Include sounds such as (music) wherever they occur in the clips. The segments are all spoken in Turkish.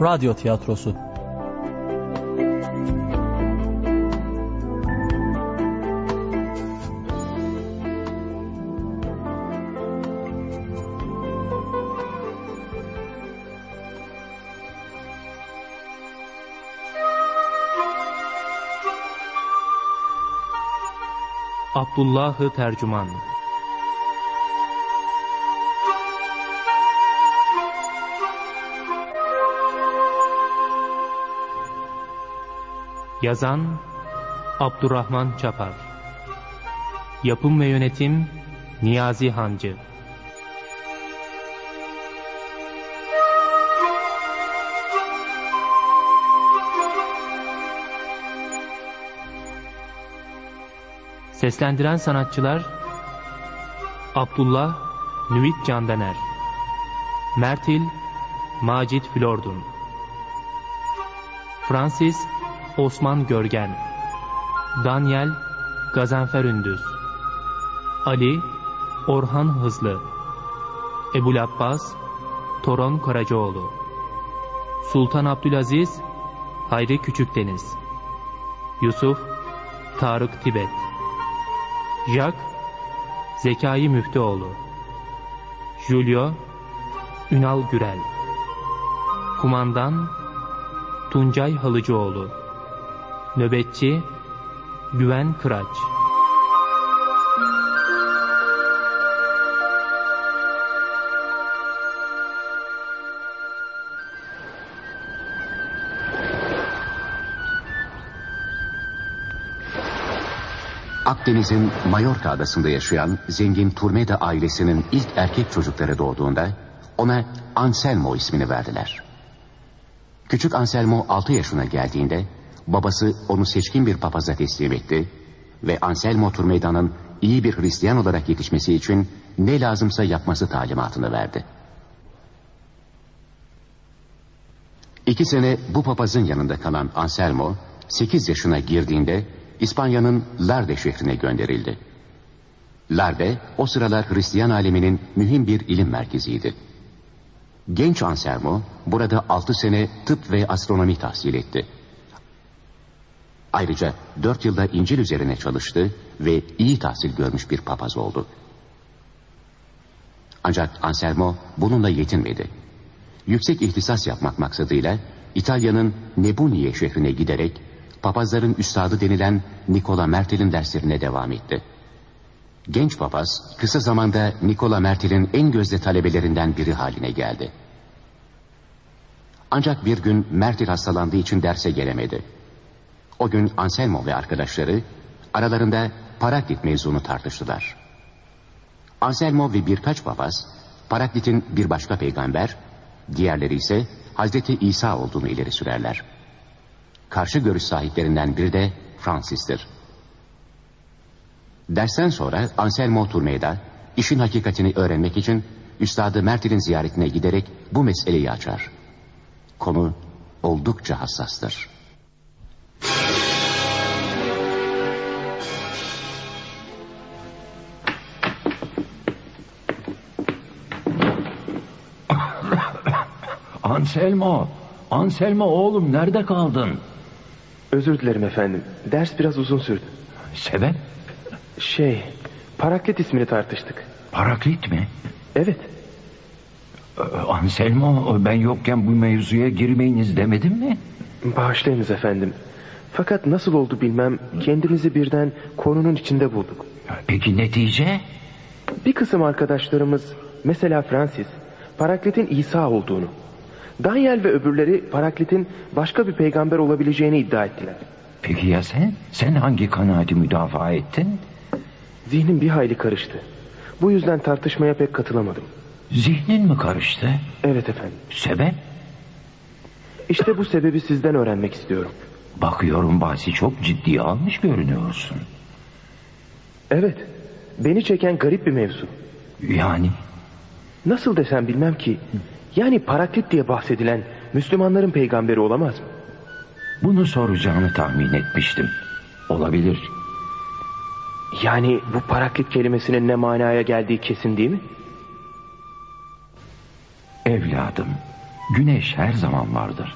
Radyo Tiyatrosu. Abdullahı Tercüman Yazan Abdurrahman Çapar. Yapım ve Yönetim Niyazi Hancı. Seslendiren sanatçılar Abdullah Nüvit Candaner Mertil Macit Flordun Francis Osman Görgen Daniel Gazanfer Ündüz Ali Orhan Hızlı Ebul Abbas Toron Karacaoğlu Sultan Abdülaziz Hayri Küçükdeniz Yusuf Tarık Tibet Jack Zekai Müftüoğlu Julio Ünal Gürel Kumandan Tuncay Halıcıoğlu Nöbetçi Güven Kıraç Akdeniz'in Mallorca adasında yaşayan zengin Turmeda ailesinin ilk erkek çocukları doğduğunda ona Anselmo ismini verdiler. Küçük Anselmo 6 yaşına geldiğinde babası onu seçkin bir papaza teslim etti ve Anselmo Turmeda'nın iyi bir Hristiyan olarak yetişmesi için ne lazımsa yapması talimatını verdi. İki sene bu papazın yanında kalan Anselmo 8 yaşına girdiğinde İspanya'nın Larde şehrine gönderildi. Larde o sıralar Hristiyan aleminin mühim bir ilim merkeziydi. Genç Anselmo burada 6 sene tıp ve astronomi tahsil etti. Ayrıca 4 yılda İncil üzerine çalıştı ve iyi tahsil görmüş bir papaz oldu. Ancak Anselmo bununla yetinmedi. Yüksek ihtisas yapmak maksadıyla İtalya'nın Nebuniye şehrine giderek papazların üstadı denilen Nikola Mertel'in derslerine devam etti. Genç papaz kısa zamanda Nikola Mertel'in en gözde talebelerinden biri haline geldi. Ancak bir gün Mertel hastalandığı için derse gelemedi. O gün Anselmo ve arkadaşları aralarında Paraklit mevzunu tartıştılar. Anselmo ve birkaç papaz Paraklit'in bir başka peygamber, diğerleri ise Hazreti İsa olduğunu ileri sürerler. Karşı görüş sahiplerinden biri de Francis'tir. Dersten sonra Anselmo Turmeyda işin hakikatini öğrenmek için Üstadı Mertil'in ziyaretine giderek bu meseleyi açar. Konu oldukça hassastır. Anselmo, Anselmo oğlum nerede kaldın? Özür dilerim efendim. Ders biraz uzun sürdü. Sebep? Şey, Paraklit ismini tartıştık. Paraklit mi? Evet. Ee, Anselmo ben yokken bu mevzuya girmeyiniz demedim mi? Bağışlayınız efendim. Fakat nasıl oldu bilmem kendimizi birden konunun içinde bulduk. Peki netice? Bir kısım arkadaşlarımız mesela Francis Paraklit'in İsa olduğunu Daniel ve öbürleri Paraklit'in başka bir peygamber olabileceğini iddia ettiler. Peki ya sen? Sen hangi kanaati müdafaa ettin? Zihnim bir hayli karıştı. Bu yüzden tartışmaya pek katılamadım. Zihnin mi karıştı? Evet efendim. Sebep? İşte bu sebebi sizden öğrenmek istiyorum. Bakıyorum bahsi çok ciddiye almış görünüyorsun. Evet. Beni çeken garip bir mevzu. Yani? Nasıl desem bilmem ki. Yani Paraklit diye bahsedilen Müslümanların peygamberi olamaz mı? Bunu soracağını tahmin etmiştim. Olabilir. Yani bu Paraklit kelimesinin ne manaya geldiği kesin değil mi? Evladım, Güneş her zaman vardır.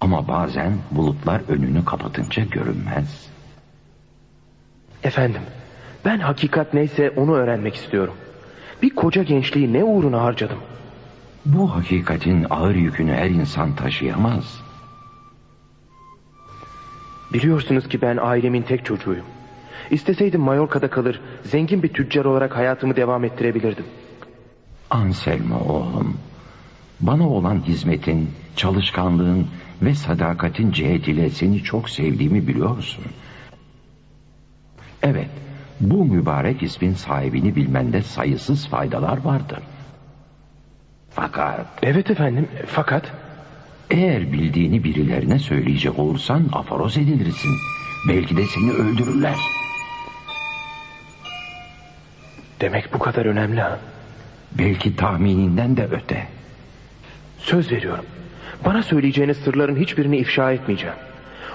Ama bazen bulutlar önünü kapatınca görünmez. Efendim, ben hakikat neyse onu öğrenmek istiyorum. Bir koca gençliği ne uğruna harcadım? Bu hakikatin ağır yükünü her insan taşıyamaz. Biliyorsunuz ki ben ailemin tek çocuğuyum. İsteseydim Mallorca'da kalır, zengin bir tüccar olarak hayatımı devam ettirebilirdim. Anselmo oğlum, bana olan hizmetin, çalışkanlığın ve sadakatin cihetiyle seni çok sevdiğimi biliyorsun. Evet, bu mübarek ismin sahibini bilmende sayısız faydalar vardır. Fakat Evet efendim, fakat eğer bildiğini birilerine söyleyecek olursan aforoz edilirsin. Belki de seni öldürürler. demek bu kadar önemli ha. Belki tahmininden de öte. Söz veriyorum. Bana söyleyeceğiniz sırların hiçbirini ifşa etmeyeceğim.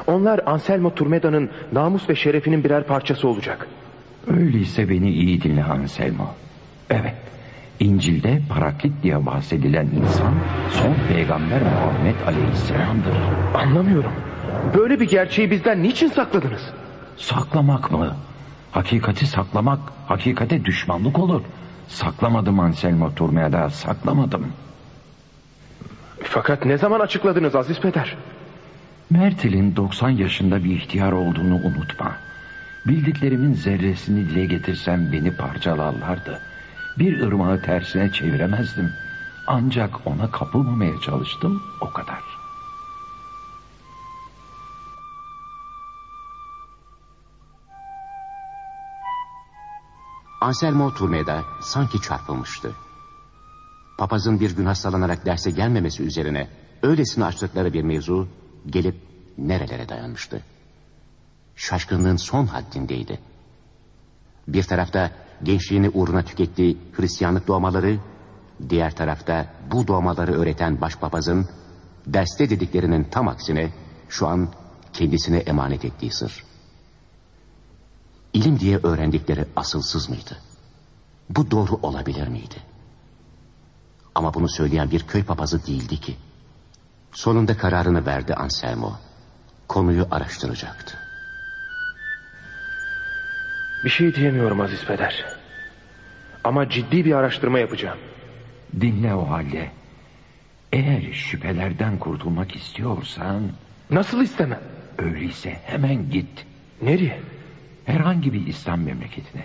Onlar Anselmo Turmeda'nın namus ve şerefinin birer parçası olacak. Öyleyse beni iyi dinle Anselmo. Evet, İncil'de Paraklit diye bahsedilen insan son peygamber Muhammed Aleyhisselam'dır. Anlamıyorum. Böyle bir gerçeği bizden niçin sakladınız? Saklamak mı? Hakikati saklamak, hakikate düşmanlık olur. Saklamadım Anselmo Turmeda, saklamadım. Fakat ne zaman açıkladınız Aziz Peder? Mertil'in 90 yaşında bir ihtiyar olduğunu unutma. Bildiklerimin zerresini dile getirsem beni parçalarlardı. Bir ırmağı tersine çeviremezdim. Ancak ona kapılmamaya çalıştım o kadar. Anselmo Turmeda sanki çarpılmıştı. Papazın bir gün hastalanarak derse gelmemesi üzerine öylesine açtıkları bir mevzu gelip nerelere dayanmıştı. Şaşkınlığın son haddindeydi. Bir tarafta gençliğini uğruna tükettiği Hristiyanlık doğmaları, diğer tarafta bu doğmaları öğreten başpapazın derste dediklerinin tam aksine şu an kendisine emanet ettiği sır. İlim diye öğrendikleri asılsız mıydı? Bu doğru olabilir miydi? Ama bunu söyleyen bir köy papazı değildi ki. Sonunda kararını verdi Anselmo. Konuyu araştıracaktı. Bir şey diyemiyorum Aziz Peder. Ama ciddi bir araştırma yapacağım. Dinle o halde. Eğer şüphelerden kurtulmak istiyorsan... Nasıl istemem? Öyleyse hemen git. Nereye? Herhangi bir İslam memleketine.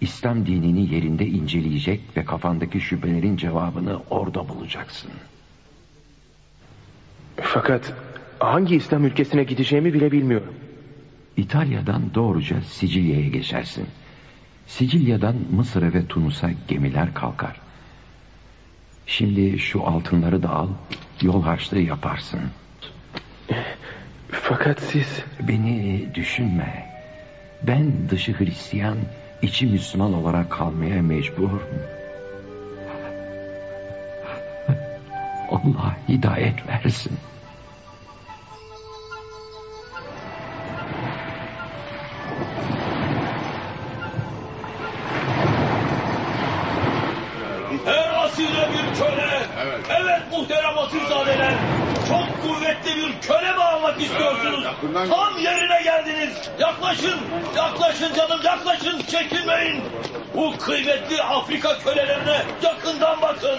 İslam dinini yerinde inceleyecek ve kafandaki şüphelerin cevabını orada bulacaksın. Fakat hangi İslam ülkesine gideceğimi bile bilmiyorum. İtalya'dan doğruca Sicilya'ya geçersin. Sicilya'dan Mısır'a ve Tunus'a gemiler kalkar. Şimdi şu altınları da al, yol harçlığı yaparsın. Fakat siz... Beni düşünme. Ben dışı Hristiyan, içi Müslüman olarak kalmaya mecburum. Allah hidayet versin. Almak istiyorsunuz? Tam yerine geldiniz. Yaklaşın, yaklaşın canım, yaklaşın, çekinmeyin. Bu kıymetli Afrika kölelerine yakından bakın.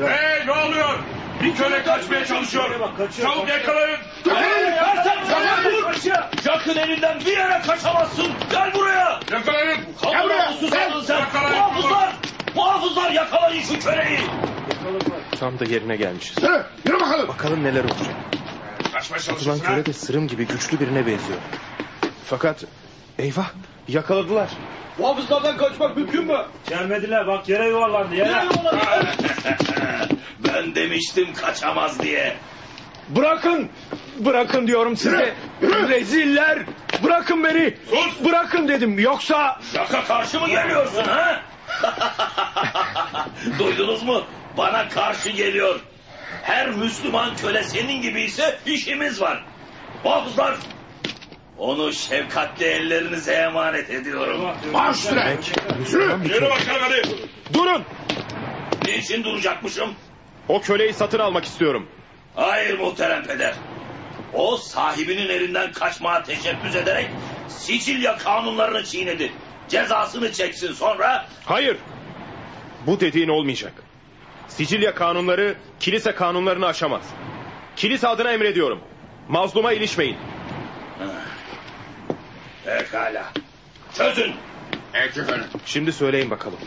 Hey ne oluyor? Bir köle kaçmaya çalışıyor. Çabuk yakalayın. Yakın elinden bir yere kaçamazsın. Gel buraya. Yakalayın. Kapıdan susandın sen. Yakalayın. Muhafızlar, muhafızlar yakalayın şu köleyi. Tam da yerine gelmişiz. Yürü, yürü bakalım. Bakalım neler olacak. Kaçmaya Ulan çalışıyorsun ha? köle de sırım gibi güçlü birine benziyor. Fakat eyvah yakaladılar. Muhafızlardan kaçmak mümkün mü? Gelmediler bak yere yuvarlandı yere. (laughs) ben demiştim kaçamaz diye. Bırakın! Bırakın diyorum size. Reziller! Bırakın beni! Sus! Bırakın dedim yoksa... Şaka karşı mı geliyorsun ha? (laughs) Duydunuz mu? Bana karşı geliyor. Her Müslüman köle senin gibi ise işimiz var. Muhafızlar onu şefkatli ellerinize emanet ediyorum. Marş üstüne. Yürü. Yürü bakalım hadi. Durun! Niçin duracakmışım? O köleyi satın almak istiyorum. Hayır muhterem peder. O sahibinin elinden kaçmaya teşebbüs ederek Sicilya kanunlarını çiğnedi. Cezasını çeksin sonra... Hayır. Bu dediğin olmayacak. Sicilya kanunları kilise kanunlarını aşamaz. Kilise adına emrediyorum. Mazluma ilişmeyin. Pekala. Çözün. Şimdi söyleyin bakalım.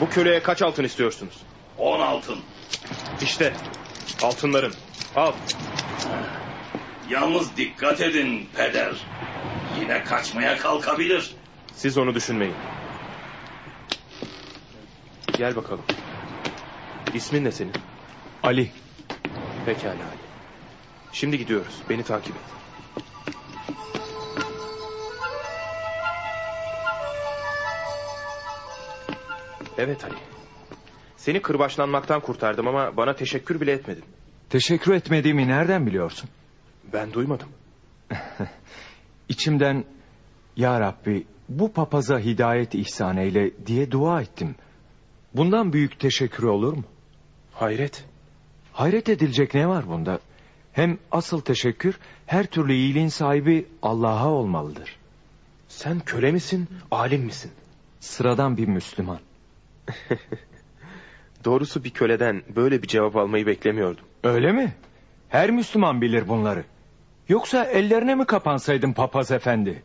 Bu köleye kaç altın istiyorsunuz? On altın. İşte altınların. Al. Yalnız dikkat edin peder. Yine kaçmaya kalkabilir. Siz onu düşünmeyin. Gel bakalım. İsmin ne senin? Ali. Pekala Ali. Şimdi gidiyoruz. Beni takip et. Evet Ali. Seni kırbaçlanmaktan kurtardım ama bana teşekkür bile etmedin. Teşekkür etmediğimi nereden biliyorsun? Ben duymadım. (laughs) İçimden Ya Rabbi bu papaza hidayet ihsan eyle diye dua ettim. Bundan büyük teşekkür olur mu? Hayret. Hayret edilecek ne var bunda? Hem asıl teşekkür her türlü iyiliğin sahibi Allah'a olmalıdır. Sen köle misin, alim misin? Sıradan bir Müslüman. (laughs) Doğrusu bir köleden böyle bir cevap almayı beklemiyordum. Öyle mi? Her Müslüman bilir bunları. Yoksa ellerine mi kapansaydın papaz efendi?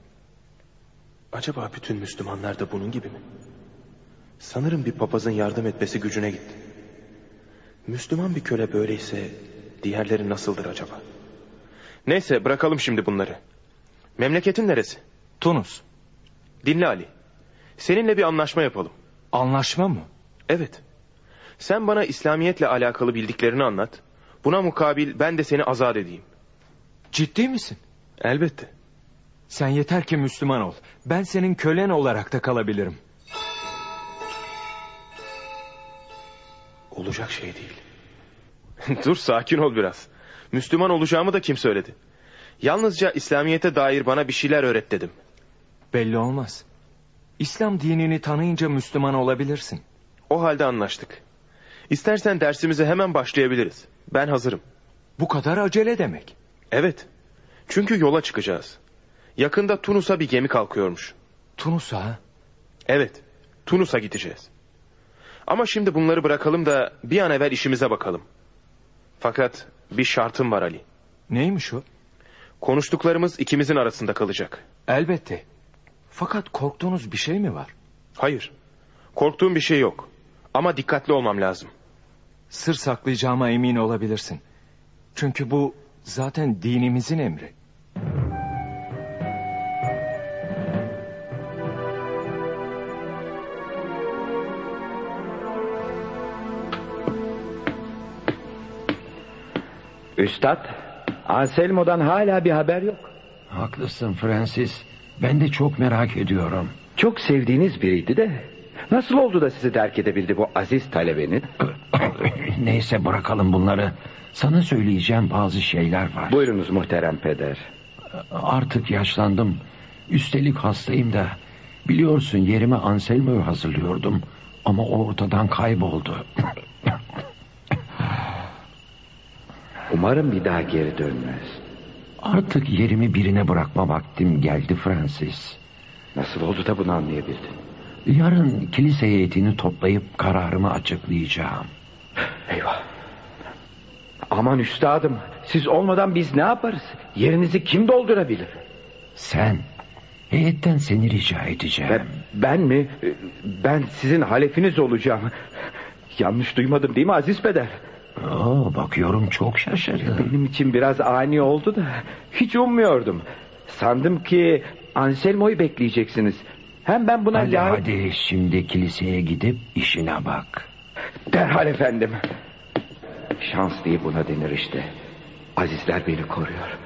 Acaba bütün Müslümanlar da bunun gibi mi? Sanırım bir papazın yardım etmesi gücüne gitti. Müslüman bir köle böyleyse diğerleri nasıldır acaba? Neyse bırakalım şimdi bunları. Memleketin neresi? Tunus. Dinle Ali. Seninle bir anlaşma yapalım. Anlaşma mı? Evet. Sen bana İslamiyetle alakalı bildiklerini anlat. Buna mukabil ben de seni azat edeyim. Ciddi misin? Elbette. Sen yeter ki Müslüman ol. Ben senin kölen olarak da kalabilirim. Olacak şey değil. (laughs) Dur sakin ol biraz. Müslüman olacağımı da kim söyledi? Yalnızca İslamiyet'e dair bana bir şeyler öğret dedim. Belli olmaz. İslam dinini tanıyınca Müslüman olabilirsin. O halde anlaştık. İstersen dersimize hemen başlayabiliriz. Ben hazırım. Bu kadar acele demek. Evet. Çünkü yola çıkacağız. Yakında Tunus'a bir gemi kalkıyormuş. Tunus'a? Evet. Tunus'a gideceğiz. Ama şimdi bunları bırakalım da bir an evvel işimize bakalım. Fakat bir şartım var Ali. Neymiş o? Konuştuklarımız ikimizin arasında kalacak. Elbette. Fakat korktuğunuz bir şey mi var? Hayır. Korktuğum bir şey yok. Ama dikkatli olmam lazım. Sır saklayacağıma emin olabilirsin. Çünkü bu zaten dinimizin emri. Üstad, Anselmo'dan hala bir haber yok. Haklısın Francis. Ben de çok merak ediyorum. Çok sevdiğiniz biriydi de. Nasıl oldu da sizi terk edebildi bu aziz talebenin? (laughs) Neyse bırakalım bunları. Sana söyleyeceğim bazı şeyler var. Buyurunuz muhterem peder. Artık yaşlandım. Üstelik hastayım da. Biliyorsun yerime Anselmo'yu hazırlıyordum. Ama o ortadan kayboldu. (laughs) Umarım bir daha geri dönmez. Artık yerimi birine bırakma vaktim geldi Francis. Nasıl oldu da bunu anlayabildin? Yarın kilise heyetini toplayıp kararımı açıklayacağım. Eyvah. Aman üstadım siz olmadan biz ne yaparız? Yerinizi kim doldurabilir? Sen. Heyetten seni rica edeceğim. Ben, ben mi? Ben sizin halefiniz olacağım. Yanlış duymadım değil mi Aziz Peder? Oo, bakıyorum çok şaşırdın. Benim için biraz ani oldu da hiç ummuyordum. Sandım ki Anselmo'yu bekleyeceksiniz. Hem ben buna Hadi layık- hadi şimdi kiliseye gidip işine bak. Derhal efendim. Şans diye buna denir işte. Azizler beni koruyor.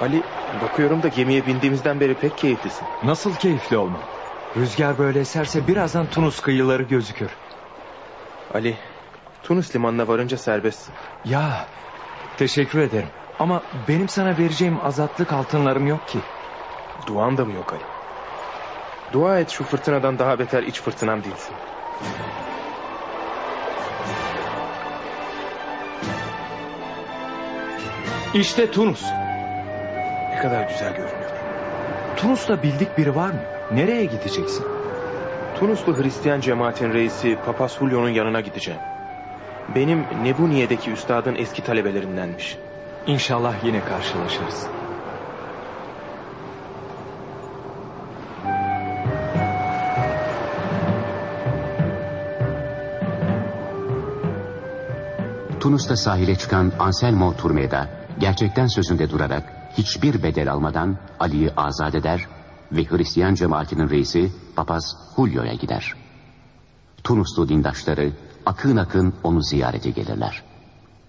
Ali bakıyorum da gemiye bindiğimizden beri pek keyiflisin. Nasıl keyifli olma. Rüzgar böyle eserse birazdan Tunus kıyıları gözükür. Ali Tunus limanına varınca serbestsin. Ya Teşekkür ederim. Ama benim sana vereceğim azatlık altınlarım yok ki. Duan da mı yok Ali? Dua et şu fırtınadan daha beter iç fırtınam değilsin. İşte Tunus. Ne kadar güzel görünüyor. Tunus'ta bildik biri var mı? Nereye gideceksin? Tunuslu Hristiyan cemaatin reisi Papaz Julio'nun yanına gideceğim. Benim Nebuniye'deki üstadın eski talebelerindenmiş. İnşallah yine karşılaşırız. Tunus'ta sahile çıkan Anselmo Turmeda gerçekten sözünde durarak hiçbir bedel almadan Ali'yi azat eder ve Hristiyan cemaatinin reisi papaz Julio'ya gider. Tunuslu dindaşları akın akın onu ziyarete gelirler.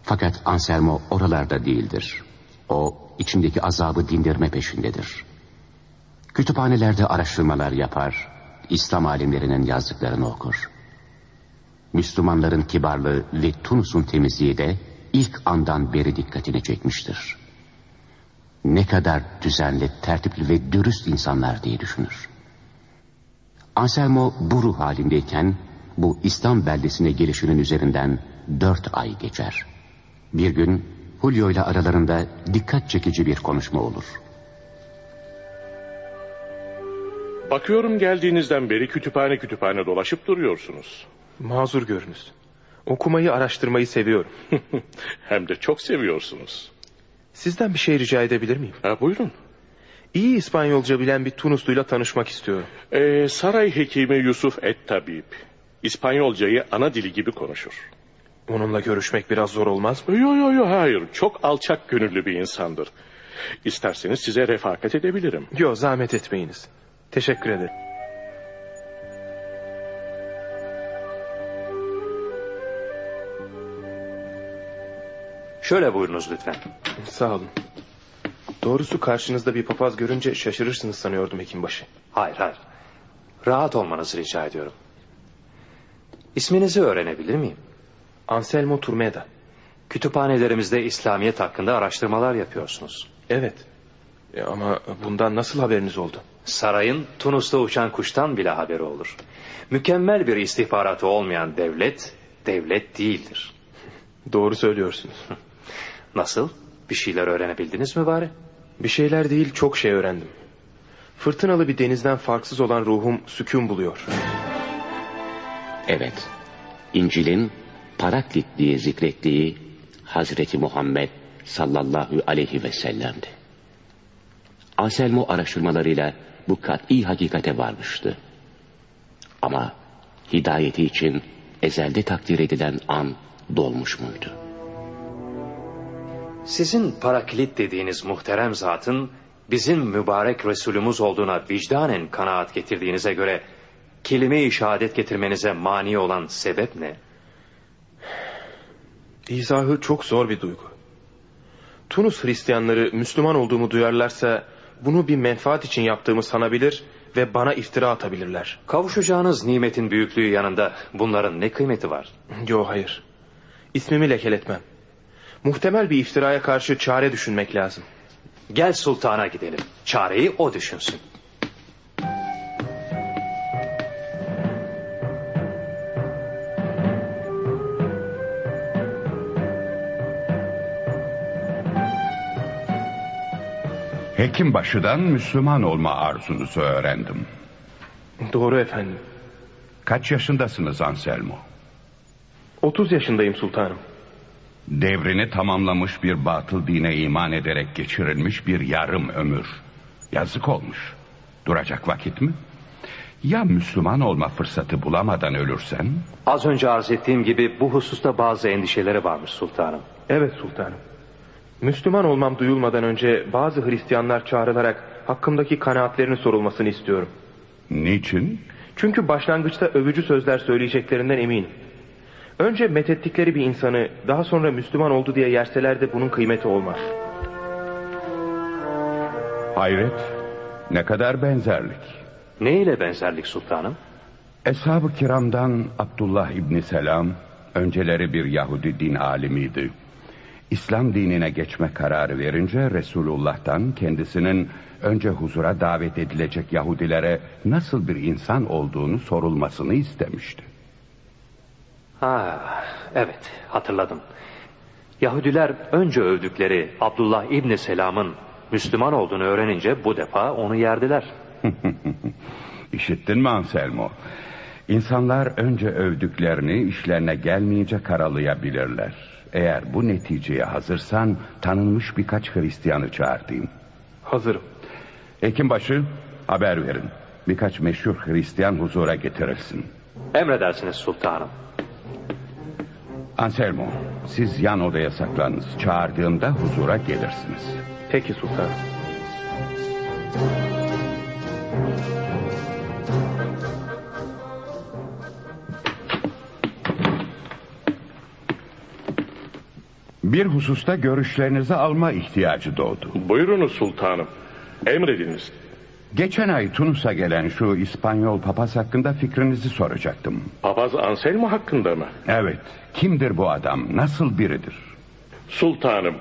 Fakat Anselmo oralarda değildir. O içindeki azabı dindirme peşindedir. Kütüphanelerde araştırmalar yapar, İslam alimlerinin yazdıklarını okur. Müslümanların kibarlığı ve Tunus'un temizliği de ilk andan beri dikkatini çekmiştir. Ne kadar düzenli, tertipli ve dürüst insanlar diye düşünür. Anselmo bu ruh halindeyken bu İslam beldesine gelişinin üzerinden dört ay geçer. Bir gün Julio ile aralarında dikkat çekici bir konuşma olur. Bakıyorum geldiğinizden beri kütüphane kütüphane dolaşıp duruyorsunuz. Mazur görünüz. Okumayı, araştırmayı seviyorum. (laughs) Hem de çok seviyorsunuz. Sizden bir şey rica edebilir miyim? Ha, buyurun. İyi İspanyolca bilen bir Tunusluyla tanışmak istiyorum. Ee, saray hekimi Yusuf Et Tabip. İspanyolcayı ana dili gibi konuşur. Onunla görüşmek biraz zor olmaz mı? Yok yok yok hayır. Çok alçak gönüllü bir insandır. İsterseniz size refakat edebilirim. Yok zahmet etmeyiniz. Teşekkür ederim. Şöyle buyurunuz lütfen. Sağ olun. Doğrusu karşınızda bir papaz görünce şaşırırsınız sanıyordum hekimbaşı. Hayır hayır. Rahat olmanızı rica ediyorum. İsminizi öğrenebilir miyim? Anselmo Turmeda. Kütüphanelerimizde İslamiyet hakkında araştırmalar yapıyorsunuz. Evet. E ama bundan nasıl haberiniz oldu? Sarayın Tunus'ta uçan kuştan bile haberi olur. Mükemmel bir istihbaratı olmayan devlet, devlet değildir. Doğru söylüyorsunuz. (laughs) Nasıl? Bir şeyler öğrenebildiniz mi bari? Bir şeyler değil çok şey öğrendim. Fırtınalı bir denizden farksız olan ruhum sükun buluyor. Evet, İncil'in Paraklit diye zikrettiği Hazreti Muhammed sallallahu aleyhi ve sellem'di. Anselmo araştırmalarıyla bu kat'i hakikate varmıştı. Ama hidayeti için ezelde takdir edilen an dolmuş muydu? Sizin paraklit dediğiniz muhterem zatın bizim mübarek Resulümüz olduğuna vicdanen kanaat getirdiğinize göre kelime-i şehadet getirmenize mani olan sebep ne? İzahı çok zor bir duygu. Tunus Hristiyanları Müslüman olduğumu duyarlarsa bunu bir menfaat için yaptığımı sanabilir ve bana iftira atabilirler. Kavuşacağınız nimetin büyüklüğü yanında bunların ne kıymeti var? Yo hayır. İsmimi lekeletmem. Muhtemel bir iftiraya karşı çare düşünmek lazım. Gel sultana gidelim. Çareyi o düşünsün. Hekimbaşı'dan Müslüman olma arzunuzu öğrendim. Doğru efendim. Kaç yaşındasınız Anselmo? 30 yaşındayım sultanım. Devrini tamamlamış bir batıl dine iman ederek geçirilmiş bir yarım ömür. Yazık olmuş. Duracak vakit mi? Ya Müslüman olma fırsatı bulamadan ölürsen? Az önce arz ettiğim gibi bu hususta bazı endişeleri varmış sultanım. Evet sultanım. Müslüman olmam duyulmadan önce bazı Hristiyanlar çağrılarak hakkımdaki kanaatlerini sorulmasını istiyorum. Niçin? Çünkü başlangıçta övücü sözler söyleyeceklerinden eminim. Önce methettikleri bir insanı daha sonra Müslüman oldu diye yerseler de bunun kıymeti olmaz. Hayret. Ne kadar benzerlik. Ne ile benzerlik sultanım? Eshab-ı kiramdan Abdullah İbni Selam önceleri bir Yahudi din alimiydi. İslam dinine geçme kararı verince Resulullah'tan kendisinin önce huzura davet edilecek Yahudilere nasıl bir insan olduğunu sorulmasını istemişti. Ha, evet hatırladım. Yahudiler önce övdükleri Abdullah İbni Selam'ın Müslüman olduğunu öğrenince bu defa onu yerdiler. (laughs) İşittin mi Anselmo? İnsanlar önce övdüklerini işlerine gelmeyince karalayabilirler. Eğer bu neticeye hazırsan tanınmış birkaç Hristiyanı çağırtayım. Hazırım. Hekimbaşı haber verin. Birkaç meşhur Hristiyan huzura getirilsin. Emredersiniz sultanım. Anselmo siz yan odaya saklanınız. Çağırdığımda huzura gelirsiniz. Peki sultanım. Bir hususta görüşlerinizi alma ihtiyacı doğdu. Buyurunuz sultanım. Emrediniz. Geçen ay Tunus'a gelen şu İspanyol papaz hakkında fikrinizi soracaktım. Papaz Anselmo hakkında mı? Evet. Kimdir bu adam? Nasıl biridir? Sultanım.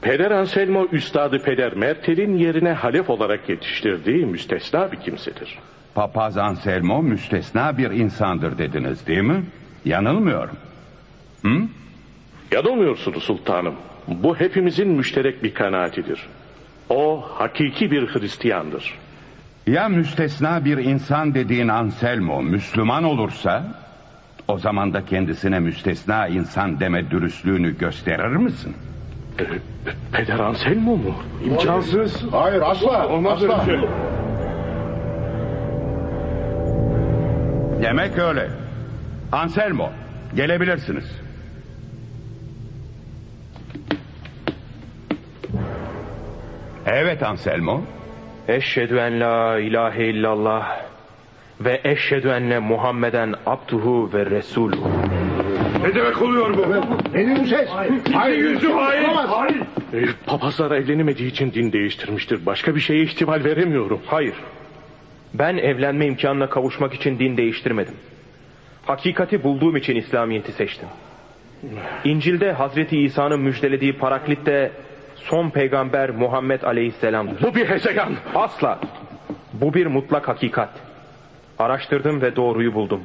Peder Anselmo Üstadı Peder Mertel'in yerine halef olarak yetiştirdiği müstesna bir kimsedir. Papaz Anselmo müstesna bir insandır dediniz değil mi? Yanılmıyorum. Hı? Yanılmıyorsunuz sultanım. Bu hepimizin müşterek bir kanaatidir. O hakiki bir Hristiyandır. Ya müstesna bir insan dediğin Anselmo Müslüman olursa... ...o zaman da kendisine müstesna insan deme dürüstlüğünü gösterir misin? E, Peder Anselmo mu? İmkansız. Hayır asla. Olmaz asla. şey. Demek öyle. Anselmo gelebilirsiniz. Evet Anselmo. Eşhedü en la ilahe illallah ve eşhedü enne Muhammeden abduhu ve resuluhu. Ne demek oluyor bu? Ne diyor ses? Hayır yüzü hayır. Hayır. E, papazlar evlenemediği için din değiştirmiştir. Başka bir şeye ihtimal veremiyorum. Hayır. Ben evlenme imkanına kavuşmak için din değiştirmedim. Hakikati bulduğum için İslamiyet'i seçtim. İncil'de Hazreti İsa'nın müjdelediği Paraklit de son peygamber Muhammed Aleyhisselam'dır. Bu bir hezeyan. Asla. Bu bir mutlak hakikat. Araştırdım ve doğruyu buldum.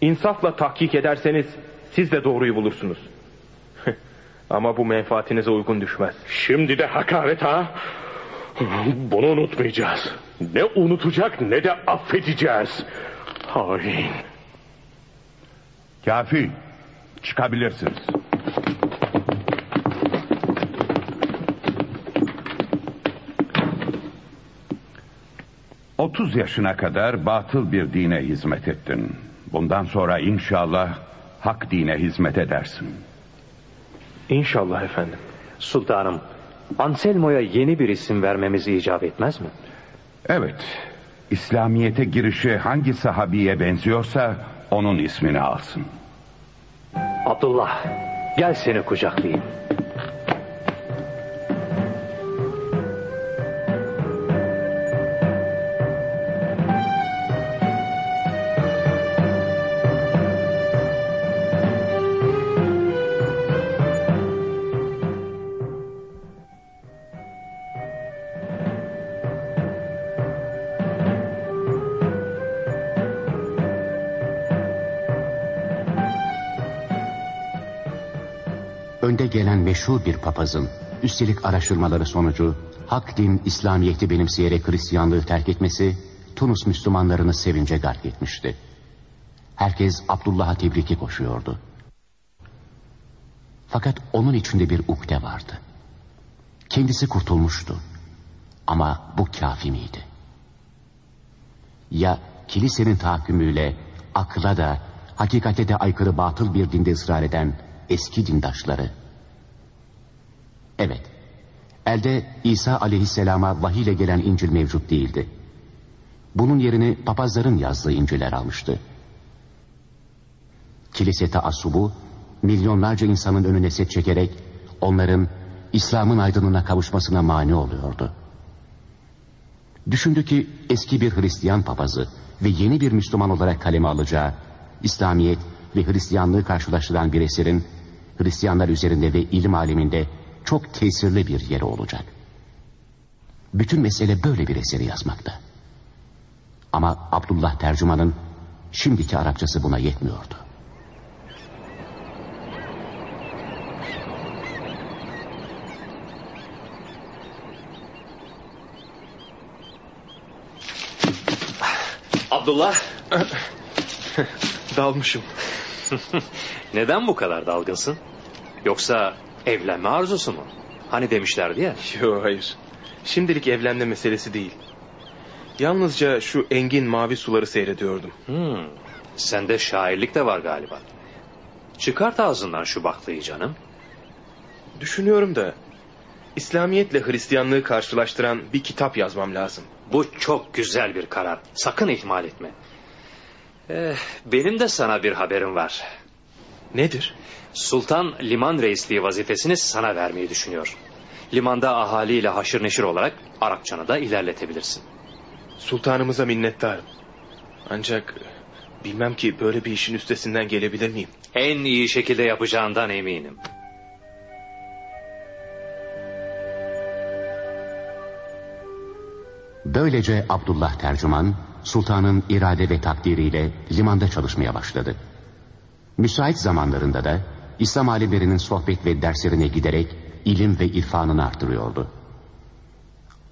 İnsafla tahkik ederseniz siz de doğruyu bulursunuz. (laughs) Ama bu menfaatinize uygun düşmez. Şimdi de hakaret ha? Bunu unutmayacağız. Ne unutacak ne de affedeceğiz. Hain. Kafi. Çıkabilirsiniz. Otuz yaşına kadar batıl bir dine hizmet ettin. Bundan sonra inşallah hak dine hizmet edersin. İnşallah efendim. Sultanım, Anselmo'ya yeni bir isim vermemiz icap etmez mi? Evet, İslamiyet'e girişi hangi sahabiye benziyorsa onun ismini alsın. Abdullah, gel seni kucaklayayım. Meşhur bir papazın üstelik araştırmaları sonucu hak din İslamiyet'i benimseyerek Hristiyanlığı terk etmesi Tunus Müslümanlarını sevince gark etmişti. Herkes Abdullah'a tebriki koşuyordu. Fakat onun içinde bir ukde vardı. Kendisi kurtulmuştu. Ama bu kafi miydi? Ya kilisenin tahakkümüyle akla da hakikate de aykırı batıl bir dinde ısrar eden eski dindaşları. Evet, elde İsa aleyhisselama vahiy ile gelen İncil mevcut değildi. Bunun yerini papazların yazdığı İncil'ler almıştı. Kilise taassubu milyonlarca insanın önüne set çekerek onların İslam'ın aydınlığına kavuşmasına mani oluyordu. Düşündü ki eski bir Hristiyan papazı ve yeni bir Müslüman olarak kaleme alacağı İslamiyet ve Hristiyanlığı karşılaştıran bir eserin Hristiyanlar üzerinde ve ilim aleminde çok tesirli bir yeri olacak. Bütün mesele böyle bir eseri yazmakta. Ama Abdullah tercümanın şimdiki Arapçası buna yetmiyordu. Abdullah. (laughs) Dalmışım. (laughs) Neden bu kadar dalgınsın? Yoksa evlenme arzusu mu? Hani demişlerdi ya. (laughs) Yok hayır. Şimdilik evlenme meselesi değil. Yalnızca şu engin mavi suları seyrediyordum. Hmm, sende şairlik de var galiba. Çıkart ağzından şu baklayı canım. Düşünüyorum da İslamiyetle Hristiyanlığı karşılaştıran bir kitap yazmam lazım. Bu çok güzel bir karar. Sakın ihmal etme. Eh, benim de sana bir haberim var. Nedir? Sultan liman reisliği vazifesini sana vermeyi düşünüyor. Limanda ahaliyle haşır neşir olarak Arapçanı da ilerletebilirsin. Sultanımıza minnettarım. Ancak bilmem ki böyle bir işin üstesinden gelebilir miyim? En iyi şekilde yapacağından eminim. Böylece Abdullah tercüman sultanın irade ve takdiriyle limanda çalışmaya başladı. Müsait zamanlarında da İslam alimlerinin sohbet ve derslerine giderek ilim ve irfanını artırıyordu.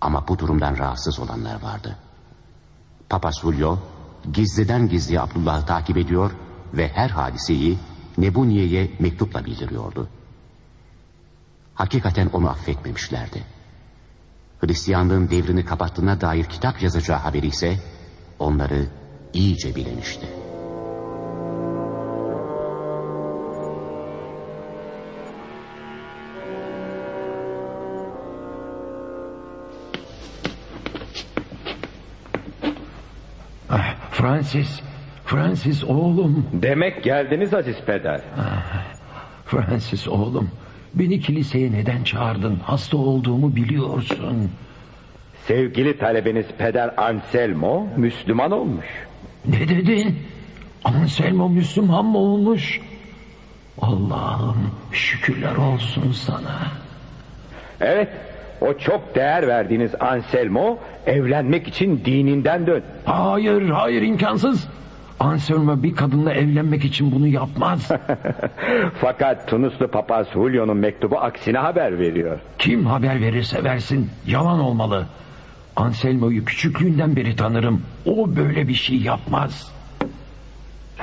Ama bu durumdan rahatsız olanlar vardı. Papa Sulyo gizliden gizliye Abdullah'ı takip ediyor ve her hadiseyi Nebuniye'ye mektupla bildiriyordu. Hakikaten onu affetmemişlerdi. Hristiyanlığın devrini kapattığına dair kitap yazacağı haberi ise onları iyice bilemişti. Francis, Francis oğlum. Demek geldiniz aziz peder. Ah, Francis oğlum, beni kiliseye neden çağırdın? Hasta olduğumu biliyorsun. Sevgili talebeniz peder Anselmo Müslüman olmuş. Ne dedin? Anselmo Müslüman mı olmuş? Allah'ım şükürler olsun sana. Evet, o çok değer verdiğiniz Anselmo evlenmek için dininden dön. Hayır, hayır imkansız. Anselmo bir kadınla evlenmek için bunu yapmaz. (laughs) Fakat Tunuslu papaz Julio'nun mektubu aksine haber veriyor. Kim haber verirse versin yalan olmalı. Anselmo'yu küçüklüğünden beri tanırım. O böyle bir şey yapmaz.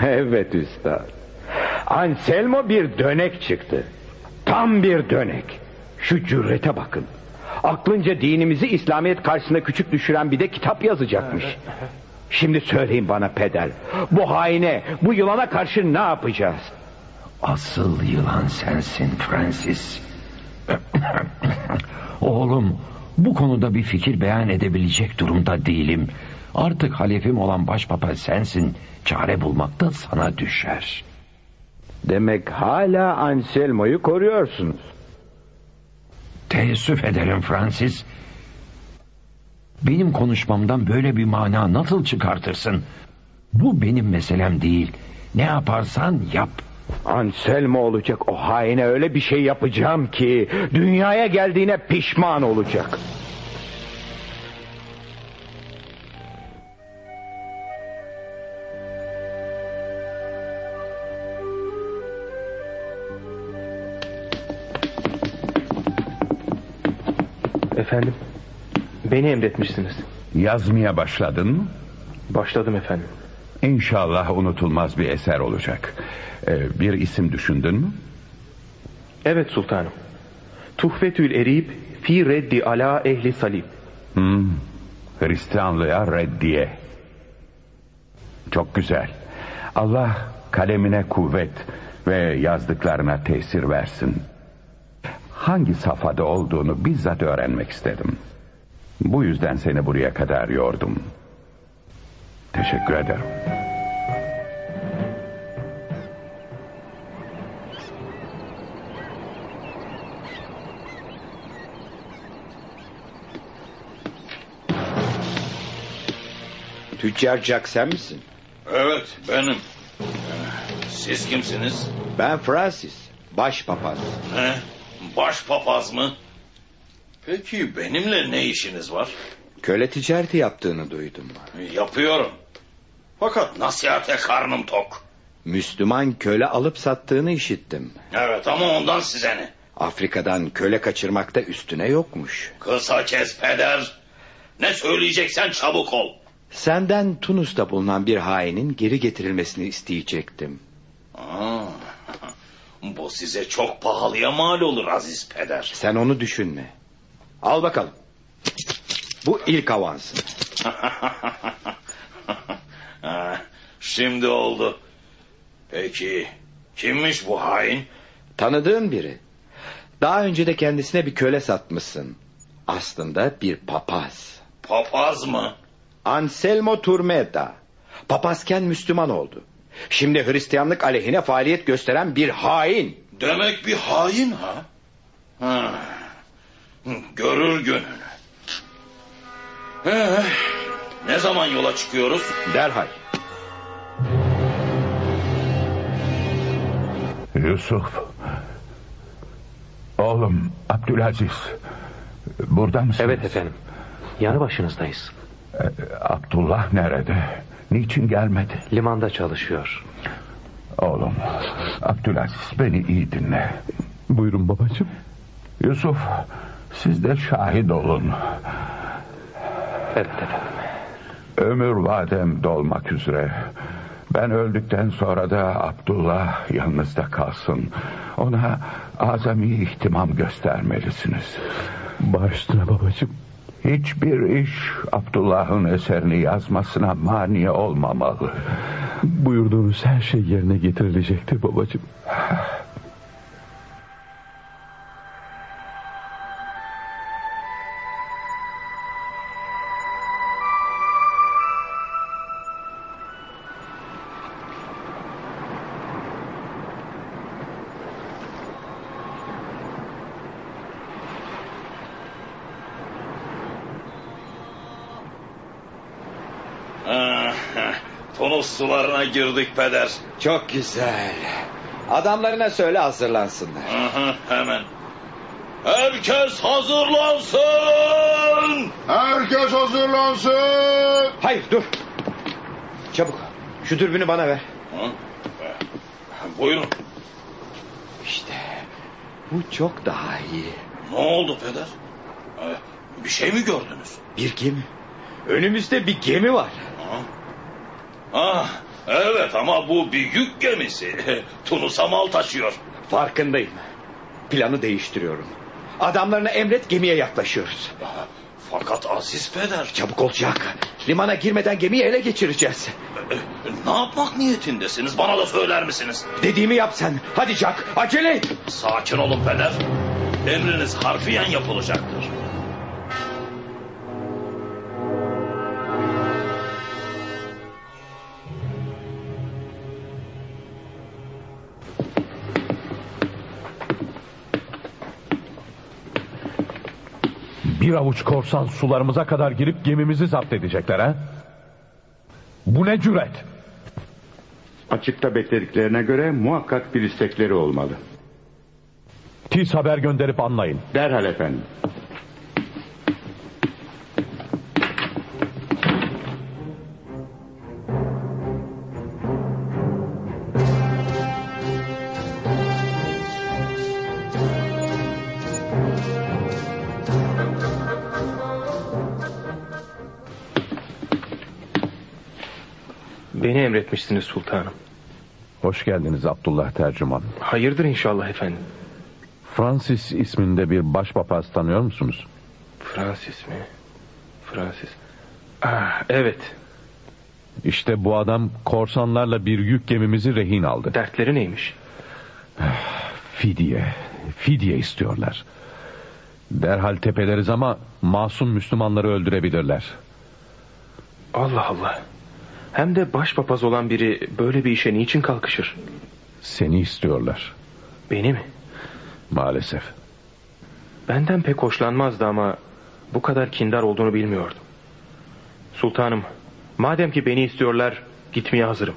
Evet üstad. Anselmo bir dönek çıktı. Tam bir dönek. Şu cürete bakın. Aklınca dinimizi İslamiyet karşısında küçük düşüren bir de kitap yazacakmış. Şimdi söyleyin bana peder. Bu haine, bu yılana karşı ne yapacağız? Asıl yılan sensin Francis. Oğlum, bu konuda bir fikir beyan edebilecek durumda değilim. Artık halefim olan başpapa sensin. Çare bulmak da sana düşer. Demek hala Anselmo'yu koruyorsunuz. Teessüf ederim Francis. Benim konuşmamdan böyle bir mana nasıl çıkartırsın? Bu benim meselem değil. Ne yaparsan yap. Anselmo olacak o haine öyle bir şey yapacağım ki dünyaya geldiğine pişman olacak. Efendim, beni emretmişsiniz. Yazmaya başladın mı? Başladım efendim. İnşallah unutulmaz bir eser olacak. Ee, bir isim düşündün mü? Evet sultanım. Tuhfetül Erib fi reddi ala ehli salib. Hmm, Hristiyanlığa reddiye. Çok güzel. Allah kalemine kuvvet ve yazdıklarına tesir versin. Hangi safhada olduğunu bizzat öğrenmek istedim. Bu yüzden seni buraya kadar yordum. Teşekkür ederim. Tüccar Jack sen misin? Evet benim. Siz kimsiniz? Ben Francis. Başpapaz. Ne? Başpapaz mı? Peki benimle ne işiniz var? Köle ticareti yaptığını duydum. Yapıyorum. Fakat nasihate karnım tok. Müslüman köle alıp sattığını işittim. Evet ama ondan size ne? Afrika'dan köle kaçırmakta üstüne yokmuş. Kısa kes peder. Ne söyleyeceksen çabuk ol. Senden Tunus'ta bulunan bir hainin geri getirilmesini isteyecektim. Aa, bu size çok pahalıya mal olur aziz peder. Sen onu düşünme. Al bakalım. Bu ilk avansın. (laughs) Şimdi oldu. Peki kimmiş bu hain? Tanıdığın biri. Daha önce de kendisine bir köle satmışsın. Aslında bir papaz. Papaz mı? Anselmo Turmeda. Papazken Müslüman oldu. Şimdi Hristiyanlık aleyhine faaliyet gösteren bir hain. Demek bir hain ha? ha. Görür gününü. Ee, ne zaman yola çıkıyoruz? Derhal. Yusuf. Oğlum Abdülaziz. Burada mısın? Evet efendim. Yanı başınızdayız. Abdullah nerede? Niçin gelmedi? Limanda çalışıyor. Oğlum Abdülaziz beni iyi dinle. Buyurun babacığım. Yusuf siz de şahit olun. Evet efendim. Ömür vadem dolmak üzere. Ben öldükten sonra da Abdullah yanınızda kalsın. Ona azami ihtimam göstermelisiniz. Baş üstüne babacığım. Hiçbir iş Abdullah'ın eserini yazmasına mani olmamalı. Buyurduğunuz her şey yerine getirilecektir babacığım. Girdik peder. Çok güzel. Adamlarına söyle hazırlansınlar. Aha, hemen. Herkes hazırlansın. Herkes hazırlansın. Hayır dur. Çabuk. Şu dürbünü bana ver. Ha? Buyurun. İşte bu çok daha iyi. Ne oldu peder? Ee, Bir şey mi gördünüz? Bir gemi. Önümüzde bir gemi var. Ah, evet ama bu bir yük gemisi. (laughs) Tunus'a mal taşıyor. Farkındayım. Planı değiştiriyorum. Adamlarına emret gemiye yaklaşıyoruz. Fakat aziz peder. Çabuk olacak. Limana girmeden gemiyi ele geçireceğiz. (laughs) Ne yapmak niyetindesiniz? Bana da söyler misiniz? Dediğimi yap sen. Hadi Jack acele et. Sakin olun peder. Emriniz harfiyen yapılacaktır. Bir avuç korsan sularımıza kadar girip gemimizi zapt edecekler ha? Bu ne cüret? Açıkta beklediklerine göre muhakkak bir istekleri olmalı. Tiz haber gönderip anlayın. Derhal efendim. Beni emretmişsiniz sultanım. Hoş geldiniz Abdullah tercüman. Hayırdır inşallah efendim. Francis isminde bir başpapaz tanıyor musunuz? Francis mi? Francis. Ah, evet. İşte bu adam korsanlarla bir yük gemimizi rehin aldı. Dertleri neymiş? Fidye. Fidye istiyorlar. Derhal tepeleriz ama masum Müslümanları öldürebilirler. Allah Allah. Hem de başpapaz olan biri böyle bir işe niçin kalkışır? Seni istiyorlar. Beni mi? Maalesef. Benden pek hoşlanmazdı ama bu kadar kindar olduğunu bilmiyordum. Sultanım, madem ki beni istiyorlar gitmeye hazırım.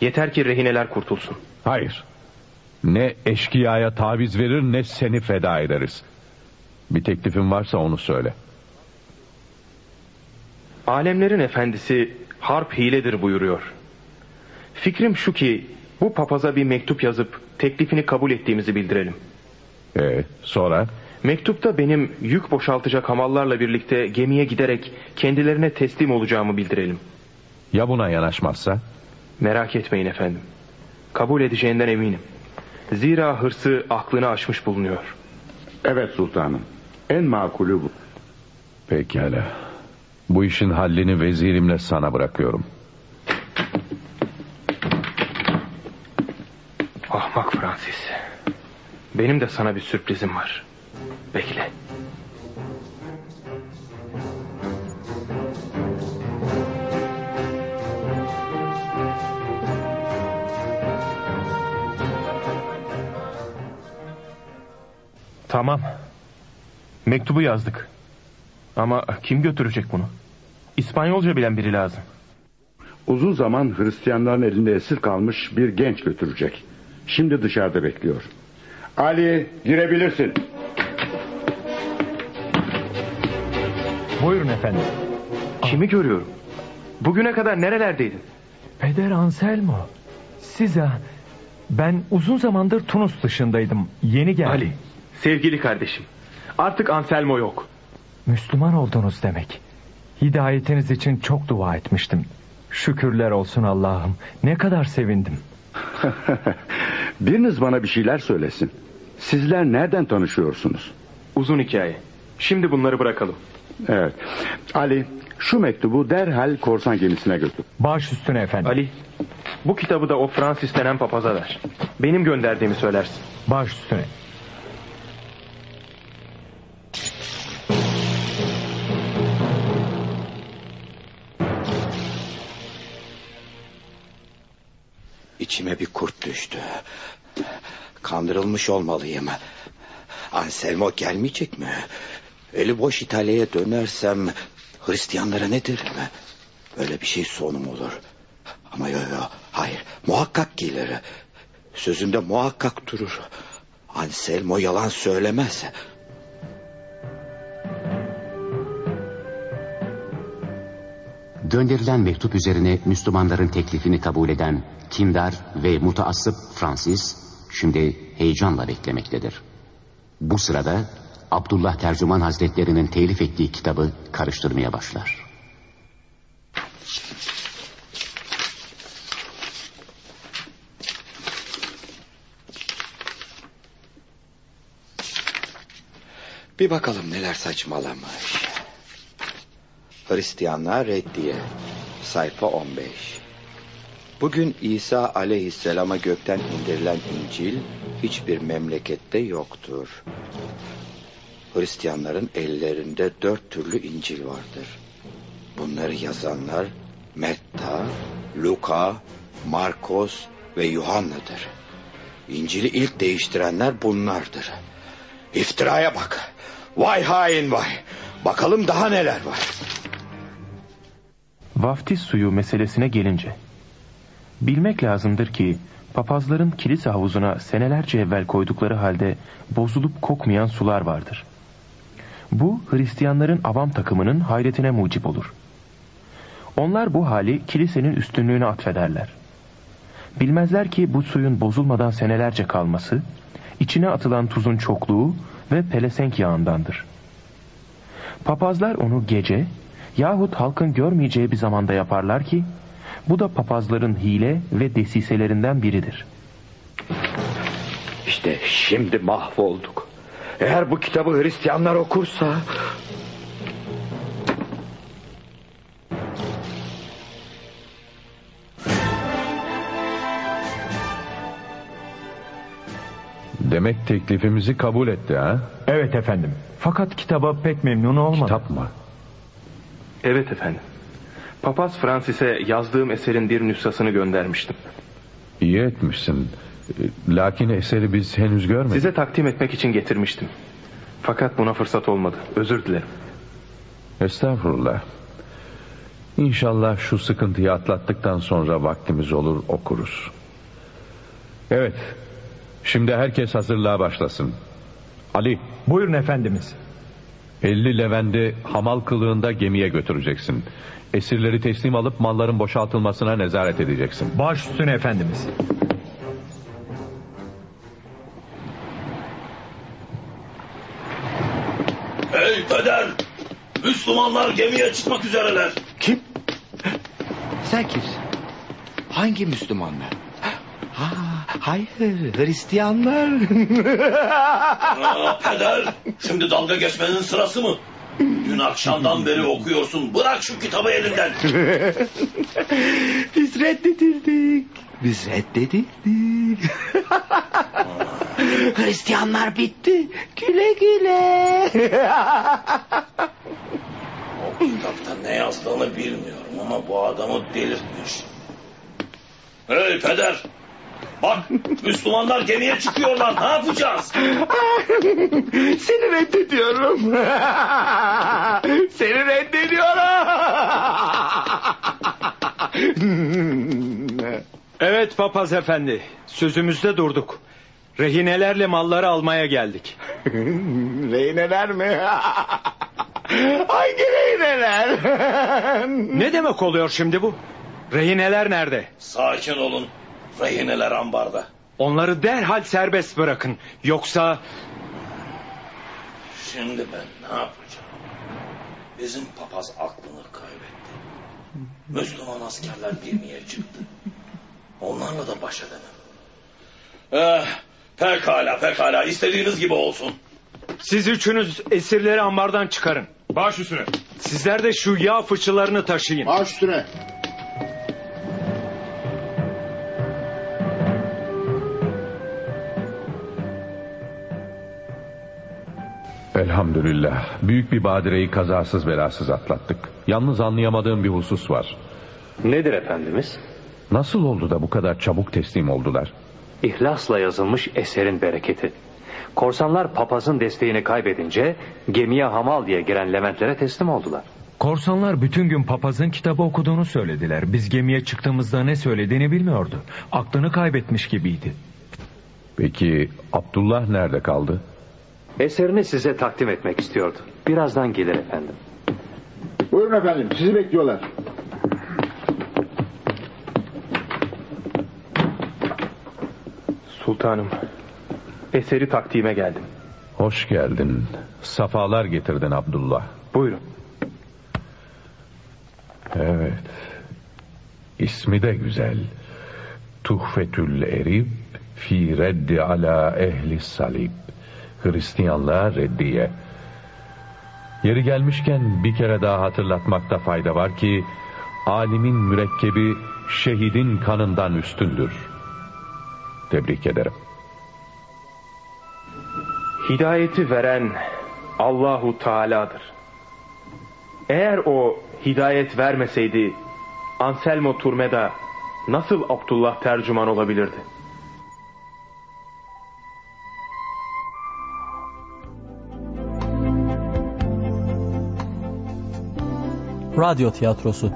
Yeter ki rehineler kurtulsun. Hayır. Ne eşkıyaya taviz verir ne seni feda ederiz. Bir teklifin varsa onu söyle. Alemlerin efendisi harp hiledir buyuruyor. Fikrim şu ki bu papaza bir mektup yazıp teklifini kabul ettiğimizi bildirelim. Ee, sonra? Mektupta benim yük boşaltacak hamallarla birlikte gemiye giderek kendilerine teslim olacağımı bildirelim. Ya buna yanaşmazsa? Merak etmeyin efendim. Kabul edeceğinden eminim. Zira hırsı aklını aşmış bulunuyor. Evet sultanım. En makulü bu. Pekala. Bu işin hallini vezirimle sana bırakıyorum. Ahmak Francis. Benim de sana bir sürprizim var. Bekle. Tamam. Mektubu yazdık. Ama kim götürecek bunu? İspanyolca bilen biri lazım. Uzun zaman Hristiyanların elinde esir kalmış bir genç götürecek. Şimdi dışarıda bekliyor. Ali girebilirsin. Buyurun efendim. Kimi görüyorum? Bugüne kadar nerelerdeydin? Peder Anselmo. Size ben uzun zamandır Tunus dışındaydım. Yeni geldim. Ali, sevgili kardeşim. Artık Anselmo yok. Müslüman oldunuz demek. Hidayetiniz için çok dua etmiştim. Şükürler olsun Allah'ım. Ne kadar sevindim. (laughs) Biriniz bana bir şeyler söylesin. Sizler nereden tanışıyorsunuz? Uzun hikaye. Şimdi bunları bırakalım. Evet. Ali şu mektubu derhal korsan gemisine götür. Baş üstüne efendim. Ali bu kitabı da o Francis denen papaza ver. Benim gönderdiğimi söylersin. Baş üstüne. İçime bir kurt düştü. Kandırılmış olmalıyım. Anselmo gelmeyecek mi? Eli boş İtalya'ya dönersem Hristiyanlara ne derim? Böyle bir şey sonum olur. Ama yo yo hayır muhakkak gelir. Sözünde muhakkak durur. Anselmo yalan söylemez. Gönderilen mektup üzerine Müslümanların teklifini kabul eden kindar ve mutaassıp Francis şimdi heyecanla beklemektedir. Bu sırada Abdullah Tercüman Hazretlerinin telif ettiği kitabı karıştırmaya başlar. Bir bakalım neler saçmalamış. Hristiyanlar reddiye. Sayfa 15. Bugün İsa aleyhisselama gökten indirilen İncil hiçbir memlekette yoktur. Hristiyanların ellerinde dört türlü İncil vardır. Bunları yazanlar Metta, Luka, Markos ve Yuhanna'dır. İncil'i ilk değiştirenler bunlardır. İftiraya bak. Vay hain vay. Bakalım daha neler var. Vaftiz suyu meselesine gelince. Bilmek lazımdır ki papazların kilise havuzuna senelerce evvel koydukları halde bozulup kokmayan sular vardır. Bu Hristiyanların avam takımının hayretine mucip olur. Onlar bu hali kilisenin üstünlüğüne atfederler. Bilmezler ki bu suyun bozulmadan senelerce kalması, içine atılan tuzun çokluğu ve pelesenk yağındandır. Papazlar onu gece yahut halkın görmeyeceği bir zamanda yaparlar ki, bu da papazların hile ve desiselerinden biridir. İşte şimdi mahvolduk. Eğer bu kitabı Hristiyanlar okursa... Demek teklifimizi kabul etti ha? Evet efendim. Fakat kitaba pek memnun olmadı. Kitap mı? Evet efendim. Papaz Francis'e yazdığım eserin bir nüshasını göndermiştim. İyi etmişsin. Lakin eseri biz henüz görmedik. Size takdim etmek için getirmiştim. Fakat buna fırsat olmadı. Özür dilerim. Estağfurullah. İnşallah şu sıkıntıyı atlattıktan sonra vaktimiz olur okuruz. Evet. Şimdi herkes hazırlığa başlasın. Ali. Buyurun efendimiz. 50 Levent'i hamal kılığında gemiye götüreceksin. Esirleri teslim alıp malların boşaltılmasına nezaret edeceksin. Baş üstüne efendimiz. Ey peder! Müslümanlar gemiye çıkmak üzereler. Kim? Sen kimsin? Hangi Müslümanlar? Ha, hayır, Hristiyanlar. (laughs) Aa, peder, şimdi dalga geçmenin sırası mı? Dün akşamdan beri okuyorsun. Bırak şu kitabı elinden. Biz reddedildik. Biz reddedildik. Hristiyanlar bitti. Güle güle. o kitapta ne yazdığını bilmiyorum ama bu adamı delirtmiş. Hey peder! Bak Müslümanlar gemiye çıkıyorlar ne yapacağız? (laughs) Seni reddediyorum. (laughs) Seni reddediyorum. (laughs) Evet papaz efendi. Sözümüzde durduk. Rehinelerle malları almaya geldik. Rehineler mi? Hangi rehineler? ne demek oluyor şimdi bu? Rehineler nerede? Sakin olun. Rehineler ambarda. Onları derhal serbest bırakın. Yoksa... Şimdi ben ne yapacağım? Bizim papaz aklını kaybetti. Müslüman askerler gemiye çıktı. Onlarla da baş edemem. Eh, pekala pekala istediğiniz gibi olsun. Siz üçünüz esirleri ambardan çıkarın. Baş üstüne. Sizler de şu yağ fıçılarını taşıyın. Baş üstüne. Elhamdülillah. Büyük bir badireyi kazasız belasız atlattık. Yalnız anlayamadığım bir husus var. Nedir efendimiz? Nasıl oldu da bu kadar çabuk teslim oldular? İhlasla yazılmış eserin bereketi. Korsanlar papazın desteğini kaybedince gemiye hamal diye giren Leventlere teslim oldular. Korsanlar bütün gün papazın kitabı okuduğunu söylediler. Biz gemiye çıktığımızda ne söylediğini bilmiyordu. Aklını kaybetmiş gibiydi. Peki Abdullah nerede kaldı? Eserini size takdim etmek istiyordu. Birazdan gelir efendim. Buyurun efendim sizi bekliyorlar. Sultanım, eseri takdime geldim. Hoş geldin. Safalar getirdin Abdullah. Buyurun. Evet. İsmi de güzel. Tuhfetül Erib fi reddi ala ehli salib. Hristiyanlığa reddiye. Yeri gelmişken bir kere daha hatırlatmakta fayda var ki alimin mürekkebi şehidin kanından üstündür. Tebrik ederim. Hidayeti veren Allahu Teala'dır. Eğer o hidayet vermeseydi Anselmo Turmeda nasıl Abdullah tercüman olabilirdi? Radyo tiyatrosu